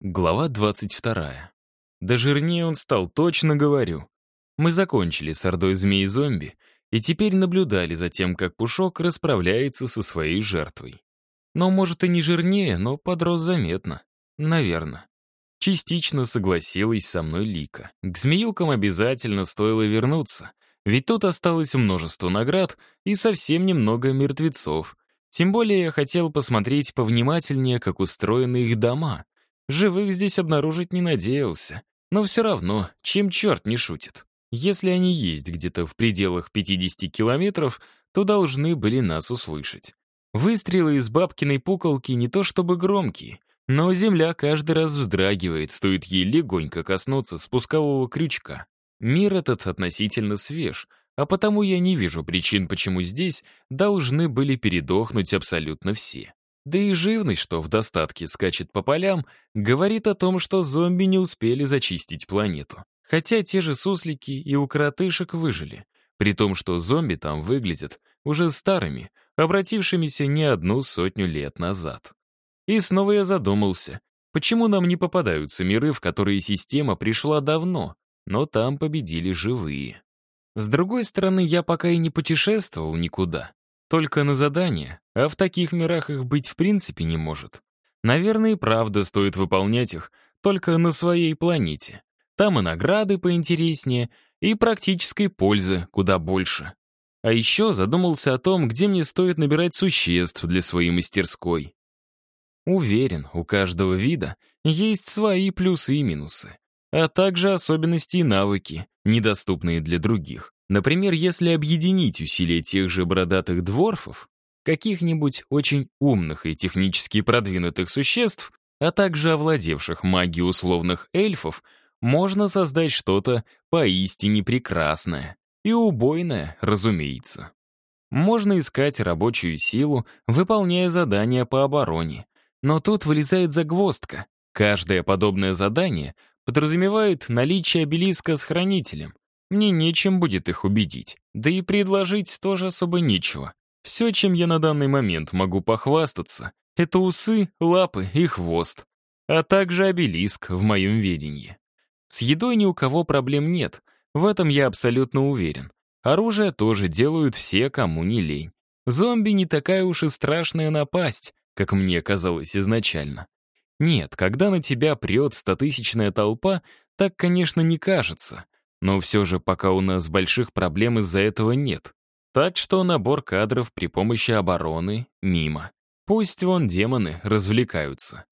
Глава 22. Да жирнее он стал, точно говорю. Мы закончили с ордой змеи-зомби и теперь наблюдали за тем, как Пушок расправляется со своей жертвой. Но, может, и не жирнее, но подрос заметно. Наверное. Частично согласилась со мной Лика. К змеюкам обязательно стоило вернуться, ведь тут осталось множество наград и совсем немного мертвецов. Тем более я хотел посмотреть повнимательнее, как устроены их дома — Живых здесь обнаружить не надеялся. Но все равно, чем черт не шутит. Если они есть где-то в пределах 50 километров, то должны были нас услышать. Выстрелы из бабкиной пуколки не то чтобы громкие, но земля каждый раз вздрагивает, стоит ей легонько коснуться спускового крючка. Мир этот относительно свеж, а потому я не вижу причин, почему здесь должны были передохнуть абсолютно все да и жирный, что в достатке скачет по полям, говорит о том, что зомби не успели зачистить планету. Хотя те же суслики и у коротышек выжили, при том, что зомби там выглядят уже старыми, обратившимися не одну сотню лет назад. И снова я задумался, почему нам не попадаются миры, в которые система пришла давно, но там победили живые. С другой стороны, я пока и не путешествовал никуда. Только на задания, а в таких мирах их быть в принципе не может. Наверное, и правда стоит выполнять их только на своей планете. Там и награды поинтереснее, и практической пользы куда больше. А еще задумался о том, где мне стоит набирать существ для своей мастерской. Уверен, у каждого вида есть свои плюсы и минусы, а также особенности и навыки, недоступные для других. Например, если объединить усилия тех же бородатых дворфов, каких-нибудь очень умных и технически продвинутых существ, а также овладевших магией условных эльфов, можно создать что-то поистине прекрасное и убойное, разумеется. Можно искать рабочую силу, выполняя задания по обороне. Но тут вылезает загвоздка. Каждое подобное задание подразумевает наличие обелиска с хранителем, мне нечем будет их убедить, да и предложить тоже особо нечего. Все, чем я на данный момент могу похвастаться, это усы, лапы и хвост, а также обелиск в моем ведении. С едой ни у кого проблем нет, в этом я абсолютно уверен. Оружие тоже делают все, кому не лень. Зомби не такая уж и страшная напасть, как мне казалось изначально. Нет, когда на тебя прет стотысячная толпа, так, конечно, не кажется — но все же пока у нас больших проблем из-за этого нет. Так что набор кадров при помощи обороны мимо. Пусть вон демоны развлекаются.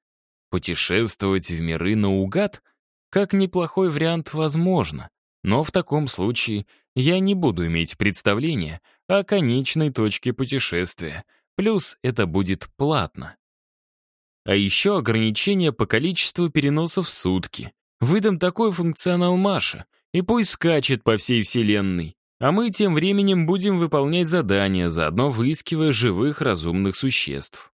Путешествовать в миры наугад как неплохой вариант возможно, но в таком случае я не буду иметь представления о конечной точке путешествия, плюс это будет платно. А еще ограничение по количеству переносов в сутки. Выдам такой функционал Маше, и пусть скачет по всей Вселенной. А мы тем временем будем выполнять задания, заодно выискивая живых разумных существ.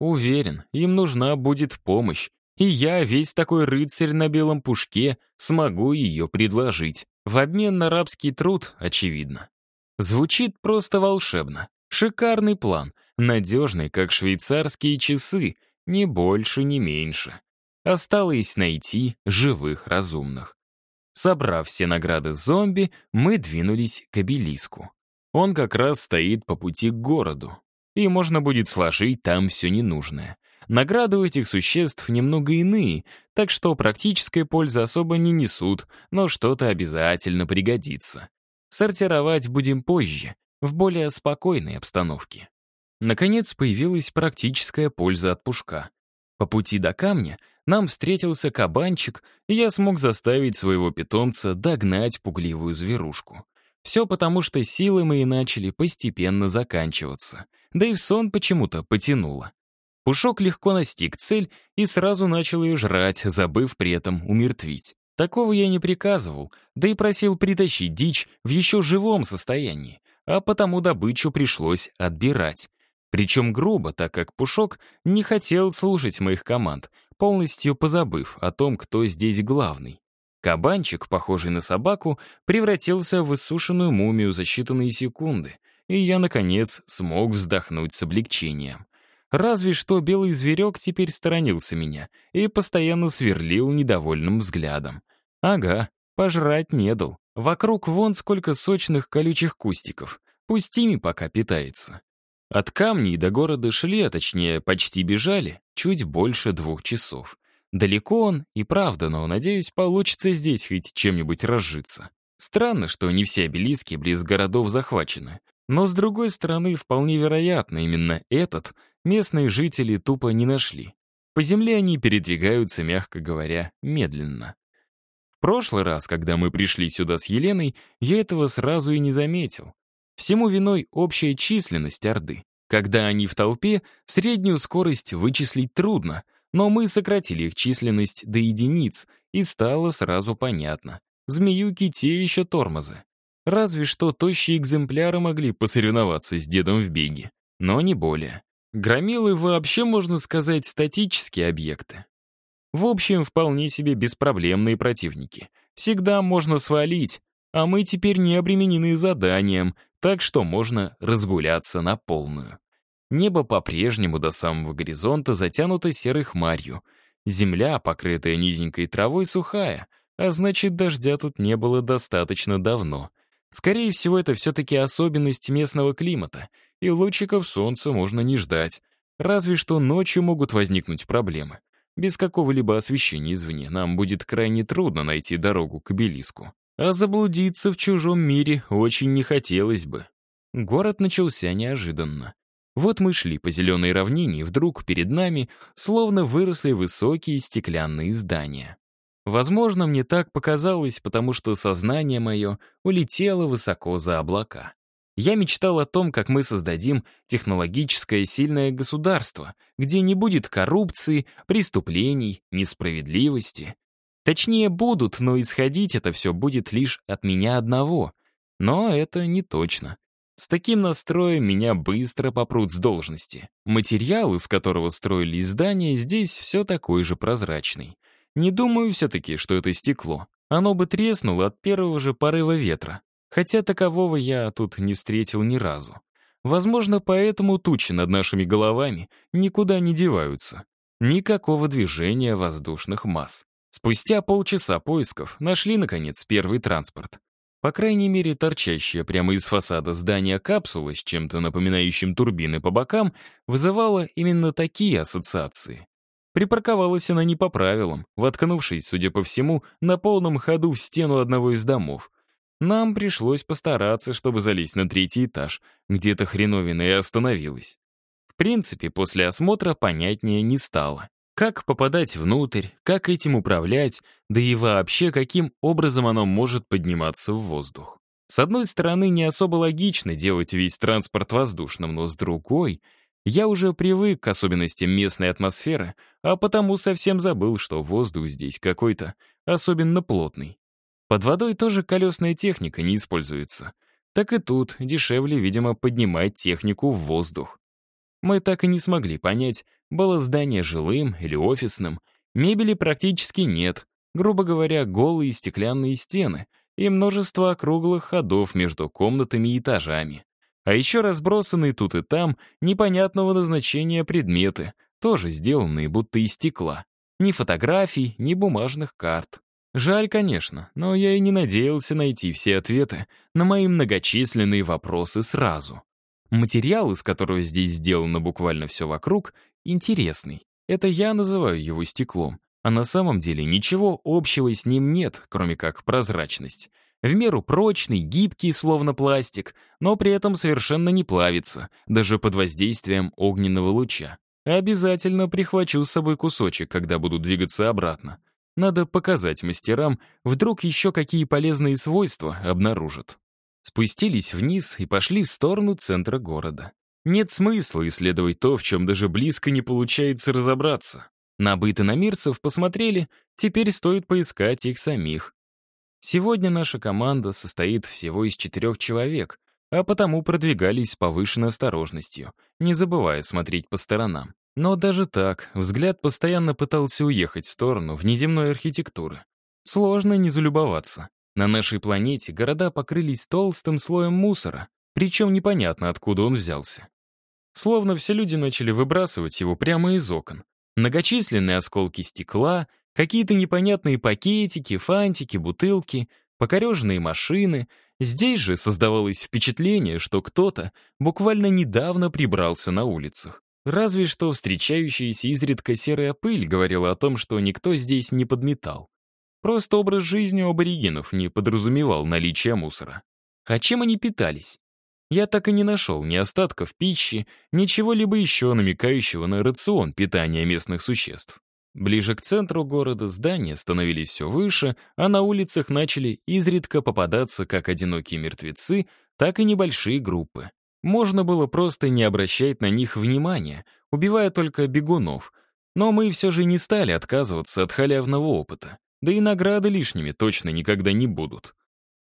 Уверен, им нужна будет помощь, и я, весь такой рыцарь на белом пушке, смогу ее предложить. В обмен на рабский труд, очевидно. Звучит просто волшебно. Шикарный план, надежный, как швейцарские часы, ни больше, ни меньше. Осталось найти живых разумных. Собрав все награды зомби, мы двинулись к обелиску. Он как раз стоит по пути к городу, и можно будет сложить там все ненужное. Награды у этих существ немного иные, так что практической пользы особо не несут, но что-то обязательно пригодится. Сортировать будем позже, в более спокойной обстановке. Наконец появилась практическая польза от пушка. По пути до камня — нам встретился кабанчик, и я смог заставить своего питомца догнать пугливую зверушку. Все потому, что силы мои начали постепенно заканчиваться, да и в сон почему-то потянуло. Пушок легко настиг цель и сразу начал ее жрать, забыв при этом умертвить. Такого я не приказывал, да и просил притащить дичь в еще живом состоянии, а потому добычу пришлось отбирать. Причем грубо, так как Пушок не хотел слушать моих команд полностью позабыв о том, кто здесь главный. Кабанчик, похожий на собаку, превратился в высушенную мумию за считанные секунды, и я, наконец, смог вздохнуть с облегчением. Разве что белый зверек теперь сторонился меня и постоянно сверлил недовольным взглядом. Ага, пожрать не дал. Вокруг вон сколько сочных колючих кустиков. Пусть ими пока питается. От камней до города шли, а точнее, почти бежали чуть больше двух часов. Далеко он, и правда, но, надеюсь, получится здесь хоть чем-нибудь разжиться. Странно, что не все обелиски близ городов захвачены. Но, с другой стороны, вполне вероятно, именно этот местные жители тупо не нашли. По земле они передвигаются, мягко говоря, медленно. В прошлый раз, когда мы пришли сюда с Еленой, я этого сразу и не заметил. Всему виной общая численность Орды. Когда они в толпе, среднюю скорость вычислить трудно, но мы сократили их численность до единиц, и стало сразу понятно. Змеюки те еще тормозы. Разве что тощие экземпляры могли посоревноваться с дедом в беге, но не более. Громилы вообще, можно сказать, статические объекты. В общем, вполне себе беспроблемные противники. Всегда можно свалить, а мы теперь не обременены заданием, так что можно разгуляться на полную. Небо по-прежнему до самого горизонта затянуто серой хмарью. Земля, покрытая низенькой травой, сухая, а значит, дождя тут не было достаточно давно. Скорее всего, это все-таки особенность местного климата, и лучиков солнца можно не ждать. Разве что ночью могут возникнуть проблемы. Без какого-либо освещения извне нам будет крайне трудно найти дорогу к обелиску. А заблудиться в чужом мире очень не хотелось бы. Город начался неожиданно. Вот мы шли по зеленой равнине, и вдруг перед нами словно выросли высокие стеклянные здания. Возможно, мне так показалось, потому что сознание мое улетело высоко за облака. Я мечтал о том, как мы создадим технологическое сильное государство, где не будет коррупции, преступлений, несправедливости. Точнее, будут, но исходить это все будет лишь от меня одного. Но это не точно. С таким настроем меня быстро попрут с должности. Материал, из которого строили здания, здесь все такой же прозрачный. Не думаю все-таки, что это стекло. Оно бы треснуло от первого же порыва ветра. Хотя такового я тут не встретил ни разу. Возможно, поэтому тучи над нашими головами никуда не деваются. Никакого движения воздушных масс. Спустя полчаса поисков нашли, наконец, первый транспорт. По крайней мере, торчащая прямо из фасада здания капсула с чем-то напоминающим турбины по бокам вызывала именно такие ассоциации. Припарковалась она не по правилам, воткнувшись, судя по всему, на полном ходу в стену одного из домов. Нам пришлось постараться, чтобы залезть на третий этаж, где-то хреновина и остановилась. В принципе, после осмотра понятнее не стало. Как попадать внутрь, как этим управлять, да и вообще, каким образом оно может подниматься в воздух. С одной стороны, не особо логично делать весь транспорт воздушным, но с другой, я уже привык к особенностям местной атмосферы, а потому совсем забыл, что воздух здесь какой-то особенно плотный. Под водой тоже колесная техника не используется. Так и тут дешевле, видимо, поднимать технику в воздух мы так и не смогли понять, было здание жилым или офисным. Мебели практически нет, грубо говоря, голые стеклянные стены и множество округлых ходов между комнатами и этажами. А еще разбросанные тут и там непонятного назначения предметы, тоже сделанные будто из стекла. Ни фотографий, ни бумажных карт. Жаль, конечно, но я и не надеялся найти все ответы на мои многочисленные вопросы сразу. Материал, из которого здесь сделано буквально все вокруг, интересный. Это я называю его стеклом. А на самом деле ничего общего с ним нет, кроме как прозрачность. В меру прочный, гибкий, словно пластик, но при этом совершенно не плавится, даже под воздействием огненного луча. Обязательно прихвачу с собой кусочек, когда буду двигаться обратно. Надо показать мастерам, вдруг еще какие полезные свойства обнаружат спустились вниз и пошли в сторону центра города. Нет смысла исследовать то, в чем даже близко не получается разобраться. На быт иномирцев посмотрели, теперь стоит поискать их самих. Сегодня наша команда состоит всего из четырех человек, а потому продвигались с повышенной осторожностью, не забывая смотреть по сторонам. Но даже так, взгляд постоянно пытался уехать в сторону внеземной архитектуры. Сложно не залюбоваться. На нашей планете города покрылись толстым слоем мусора, причем непонятно, откуда он взялся. Словно все люди начали выбрасывать его прямо из окон. Многочисленные осколки стекла, какие-то непонятные пакетики, фантики, бутылки, покореженные машины. Здесь же создавалось впечатление, что кто-то буквально недавно прибрался на улицах. Разве что встречающаяся изредка серая пыль говорила о том, что никто здесь не подметал. Просто образ жизни у аборигенов не подразумевал наличие мусора. А чем они питались? Я так и не нашел ни остатков пищи, ничего либо еще намекающего на рацион питания местных существ. Ближе к центру города здания становились все выше, а на улицах начали изредка попадаться как одинокие мертвецы, так и небольшие группы. Можно было просто не обращать на них внимания, убивая только бегунов, но мы все же не стали отказываться от халявного опыта. Да и награды лишними точно никогда не будут.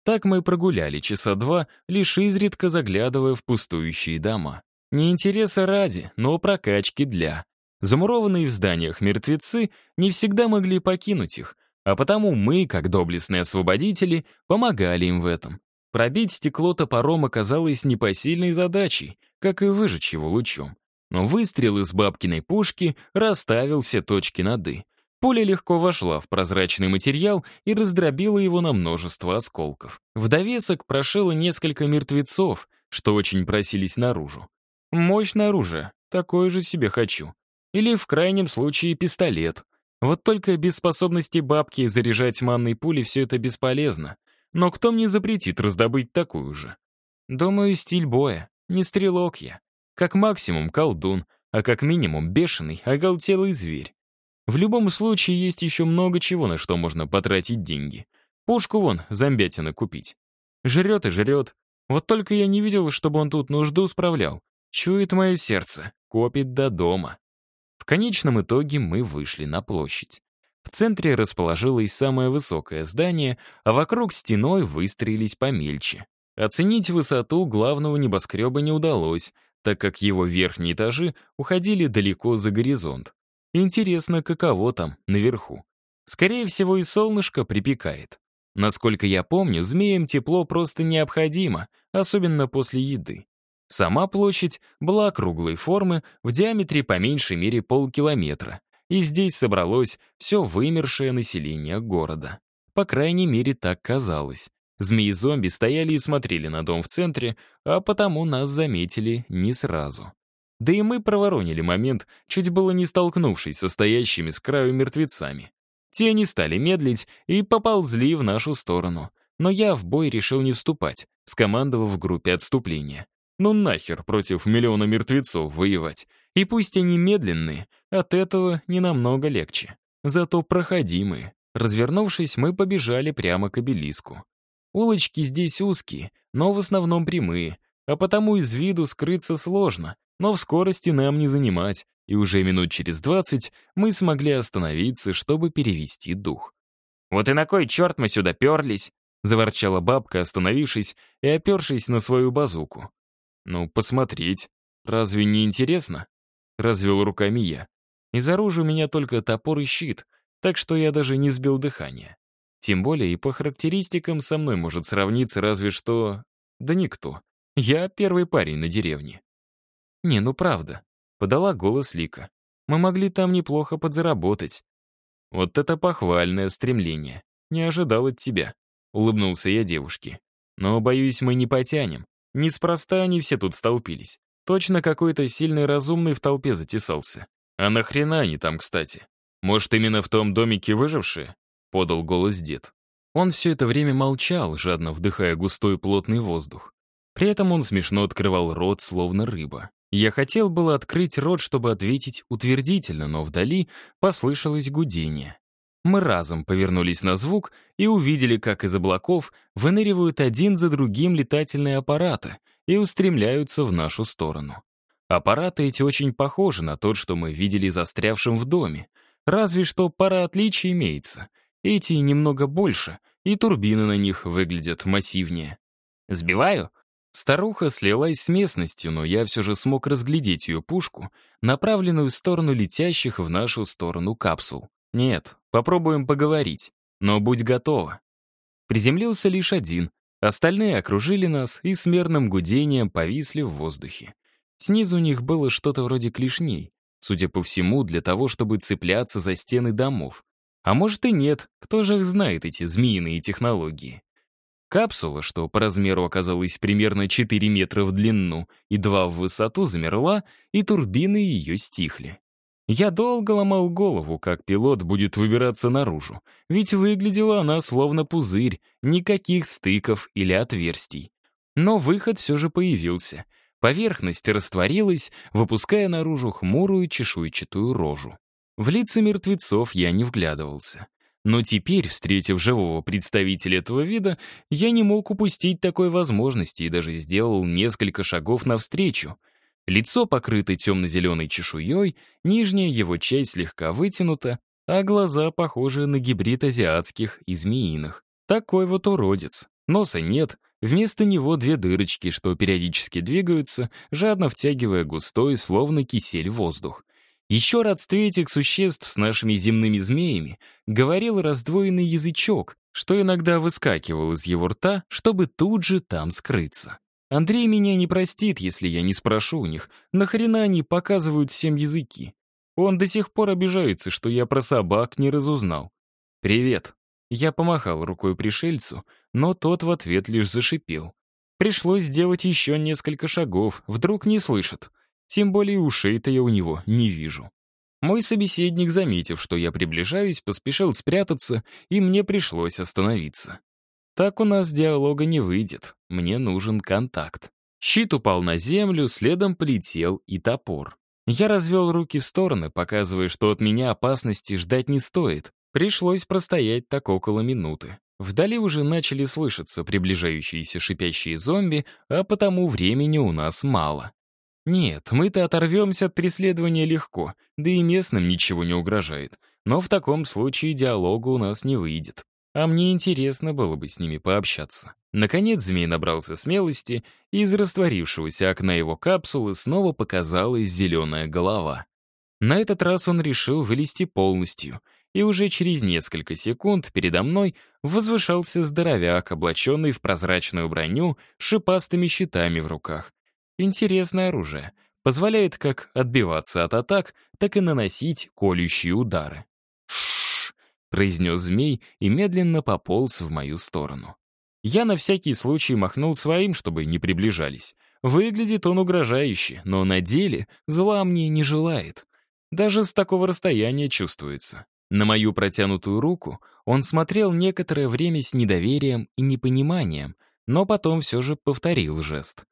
Так мы прогуляли часа два, лишь изредка заглядывая в пустующие дома. Не интереса ради, но прокачки для. Замурованные в зданиях мертвецы не всегда могли покинуть их, а потому мы, как доблестные освободители, помогали им в этом. Пробить стекло топором оказалось непосильной задачей, как и выжечь его лучом. Но выстрел из бабкиной пушки расставил все точки над «и». Пуля легко вошла в прозрачный материал и раздробила его на множество осколков. В довесок прошило несколько мертвецов, что очень просились наружу. Мощное оружие, такое же себе хочу. Или, в крайнем случае, пистолет. Вот только без способности бабки заряжать манной пули все это бесполезно. Но кто мне запретит раздобыть такую же? Думаю, стиль боя. Не стрелок я. Как максимум колдун, а как минимум бешеный, оголтелый зверь. В любом случае, есть еще много чего, на что можно потратить деньги. Пушку вон, Замбятина, купить. Жрет и жрет. Вот только я не видел, чтобы он тут нужду справлял. Чует мое сердце, копит до дома. В конечном итоге мы вышли на площадь. В центре расположилось самое высокое здание, а вокруг стеной выстроились помельче. Оценить высоту главного небоскреба не удалось, так как его верхние этажи уходили далеко за горизонт. Интересно, каково там, наверху. Скорее всего, и солнышко припекает. Насколько я помню, змеям тепло просто необходимо, особенно после еды. Сама площадь была круглой формы, в диаметре по меньшей мере полкилометра, и здесь собралось все вымершее население города. По крайней мере, так казалось. Змеи-зомби стояли и смотрели на дом в центре, а потому нас заметили не сразу. Да и мы проворонили момент, чуть было не столкнувшись со стоящими с краю мертвецами. Те не стали медлить и поползли в нашу сторону. Но я в бой решил не вступать, скомандовав в группе отступления. Ну нахер против миллиона мертвецов воевать. И пусть они медленные, от этого не намного легче. Зато проходимые. Развернувшись, мы побежали прямо к обелиску. Улочки здесь узкие, но в основном прямые, а потому из виду скрыться сложно, но в скорости нам не занимать, и уже минут через двадцать мы смогли остановиться, чтобы перевести дух. «Вот и на кой черт мы сюда перлись?» — заворчала бабка, остановившись и опершись на свою базуку. «Ну, посмотреть. Разве не интересно?» — развел руками я. «Из оружия у меня только топор и щит, так что я даже не сбил дыхание. Тем более и по характеристикам со мной может сравниться разве что... Да никто. Я первый парень на деревне. «Не, ну правда», — подала голос Лика. «Мы могли там неплохо подзаработать». «Вот это похвальное стремление. Не ожидал от тебя», — улыбнулся я девушке. «Но, боюсь, мы не потянем. Неспроста они все тут столпились. Точно какой-то сильный разумный в толпе затесался. А нахрена они там, кстати? Может, именно в том домике выжившие?» — подал голос дед. Он все это время молчал, жадно вдыхая густой плотный воздух. При этом он смешно открывал рот, словно рыба. Я хотел было открыть рот, чтобы ответить утвердительно, но вдали послышалось гудение. Мы разом повернулись на звук и увидели, как из облаков выныривают один за другим летательные аппараты и устремляются в нашу сторону. Аппараты эти очень похожи на тот, что мы видели застрявшим в доме, разве что пара отличий имеется. Эти немного больше, и турбины на них выглядят массивнее. «Сбиваю?» Старуха слилась с местностью, но я все же смог разглядеть ее пушку, направленную в сторону летящих в нашу сторону капсул. Нет, попробуем поговорить, но будь готова. Приземлился лишь один, остальные окружили нас и с мерным гудением повисли в воздухе. Снизу у них было что-то вроде клешней, судя по всему, для того, чтобы цепляться за стены домов. А может и нет, кто же их знает эти змеиные технологии. Капсула, что по размеру оказалась примерно 4 метра в длину и 2 в высоту, замерла, и турбины ее стихли. Я долго ломал голову, как пилот будет выбираться наружу, ведь выглядела она словно пузырь, никаких стыков или отверстий. Но выход все же появился. Поверхность растворилась, выпуская наружу хмурую чешуйчатую рожу. В лица мертвецов я не вглядывался. Но теперь, встретив живого представителя этого вида, я не мог упустить такой возможности и даже сделал несколько шагов навстречу. Лицо покрыто темно-зеленой чешуей, нижняя его часть слегка вытянута, а глаза похожи на гибрид азиатских и змеиных. Такой вот уродец. Носа нет, вместо него две дырочки, что периодически двигаются, жадно втягивая густой, словно кисель, воздух. Еще родстве этих существ с нашими земными змеями говорил раздвоенный язычок, что иногда выскакивал из его рта, чтобы тут же там скрыться. Андрей меня не простит, если я не спрошу у них, нахрена они показывают всем языки. Он до сих пор обижается, что я про собак не разузнал. «Привет». Я помахал рукой пришельцу, но тот в ответ лишь зашипел. Пришлось сделать еще несколько шагов, вдруг не слышит. Тем более ушей-то я у него не вижу. Мой собеседник, заметив, что я приближаюсь, поспешил спрятаться, и мне пришлось остановиться. Так у нас диалога не выйдет, мне нужен контакт. Щит упал на землю, следом полетел и топор. Я развел руки в стороны, показывая, что от меня опасности ждать не стоит. Пришлось простоять так около минуты. Вдали уже начали слышаться приближающиеся шипящие зомби, а потому времени у нас мало. Нет, мы-то оторвемся от преследования легко, да и местным ничего не угрожает. Но в таком случае диалога у нас не выйдет. А мне интересно было бы с ними пообщаться. Наконец змей набрался смелости, и из растворившегося окна его капсулы снова показалась зеленая голова. На этот раз он решил вылезти полностью, и уже через несколько секунд передо мной возвышался здоровяк, облаченный в прозрачную броню с шипастыми щитами в руках, интересное оружие. Позволяет как отбиваться от атак, так и наносить колющие удары. «Шшш!» — произнес змей и медленно пополз в мою сторону. Я на всякий случай махнул своим, чтобы не приближались. Выглядит он угрожающе, но на деле зла мне не желает. Даже с такого расстояния чувствуется. На мою протянутую руку он смотрел некоторое время с недоверием и непониманием, но потом все же повторил жест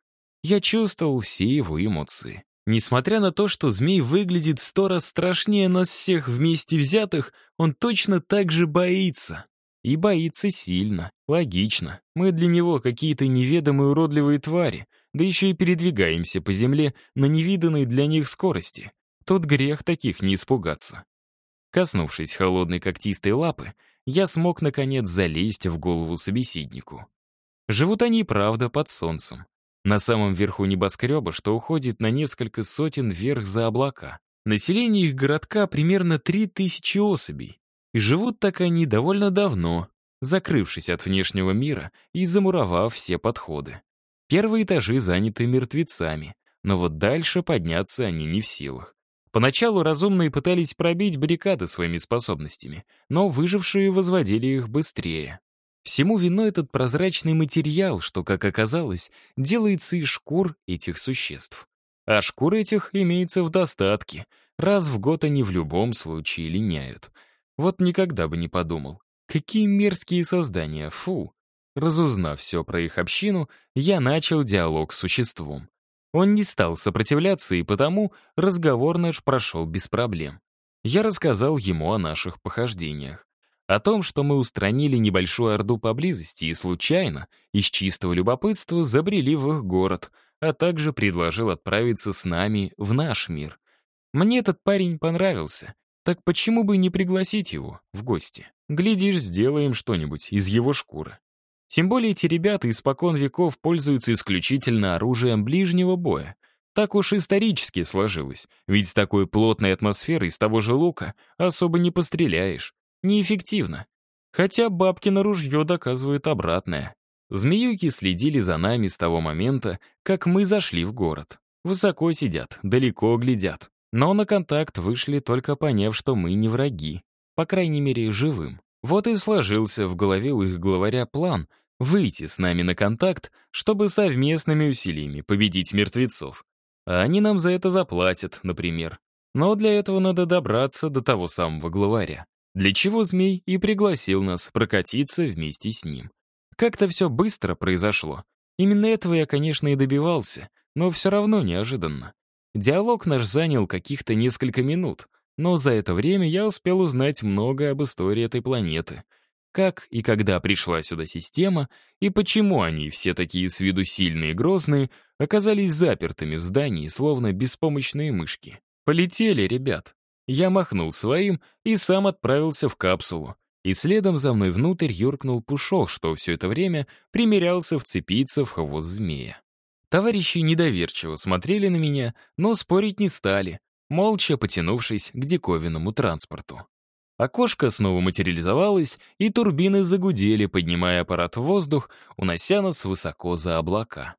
я чувствовал все его эмоции. Несмотря на то, что змей выглядит в сто раз страшнее нас всех вместе взятых, он точно так же боится. И боится сильно. Логично. Мы для него какие-то неведомые уродливые твари, да еще и передвигаемся по земле на невиданной для них скорости. Тот грех таких не испугаться. Коснувшись холодной когтистой лапы, я смог, наконец, залезть в голову собеседнику. Живут они, правда, под солнцем на самом верху небоскреба, что уходит на несколько сотен вверх за облака. Население их городка примерно 3000 особей. И живут так они довольно давно, закрывшись от внешнего мира и замуровав все подходы. Первые этажи заняты мертвецами, но вот дальше подняться они не в силах. Поначалу разумные пытались пробить баррикады своими способностями, но выжившие возводили их быстрее. Всему виной этот прозрачный материал, что, как оказалось, делается из шкур этих существ. А шкур этих имеется в достатке. Раз в год они в любом случае линяют. Вот никогда бы не подумал. Какие мерзкие создания, фу. Разузнав все про их общину, я начал диалог с существом. Он не стал сопротивляться, и потому разговор наш прошел без проблем. Я рассказал ему о наших похождениях. О том, что мы устранили небольшую орду поблизости и случайно, из чистого любопытства, забрели в их город, а также предложил отправиться с нами в наш мир. Мне этот парень понравился, так почему бы не пригласить его в гости? Глядишь, сделаем что-нибудь из его шкуры. Тем более эти ребята испокон веков пользуются исключительно оружием ближнего боя. Так уж исторически сложилось, ведь с такой плотной атмосферой из того же лука особо не постреляешь неэффективно. Хотя бабкино ружье доказывает обратное. Змеюки следили за нами с того момента, как мы зашли в город. Высоко сидят, далеко глядят. Но на контакт вышли, только поняв, что мы не враги. По крайней мере, живым. Вот и сложился в голове у их главаря план выйти с нами на контакт, чтобы совместными усилиями победить мертвецов. А они нам за это заплатят, например. Но для этого надо добраться до того самого главаря для чего змей и пригласил нас прокатиться вместе с ним. Как-то все быстро произошло. Именно этого я, конечно, и добивался, но все равно неожиданно. Диалог наш занял каких-то несколько минут, но за это время я успел узнать много об истории этой планеты. Как и когда пришла сюда система, и почему они, все такие с виду сильные и грозные, оказались запертыми в здании, словно беспомощные мышки. «Полетели, ребят», я махнул своим и сам отправился в капсулу. И следом за мной внутрь юркнул Пушок, что все это время примерялся вцепиться в хвост змея. Товарищи недоверчиво смотрели на меня, но спорить не стали, молча потянувшись к диковинному транспорту. Окошко снова материализовалось, и турбины загудели, поднимая аппарат в воздух, унося нас высоко за облака.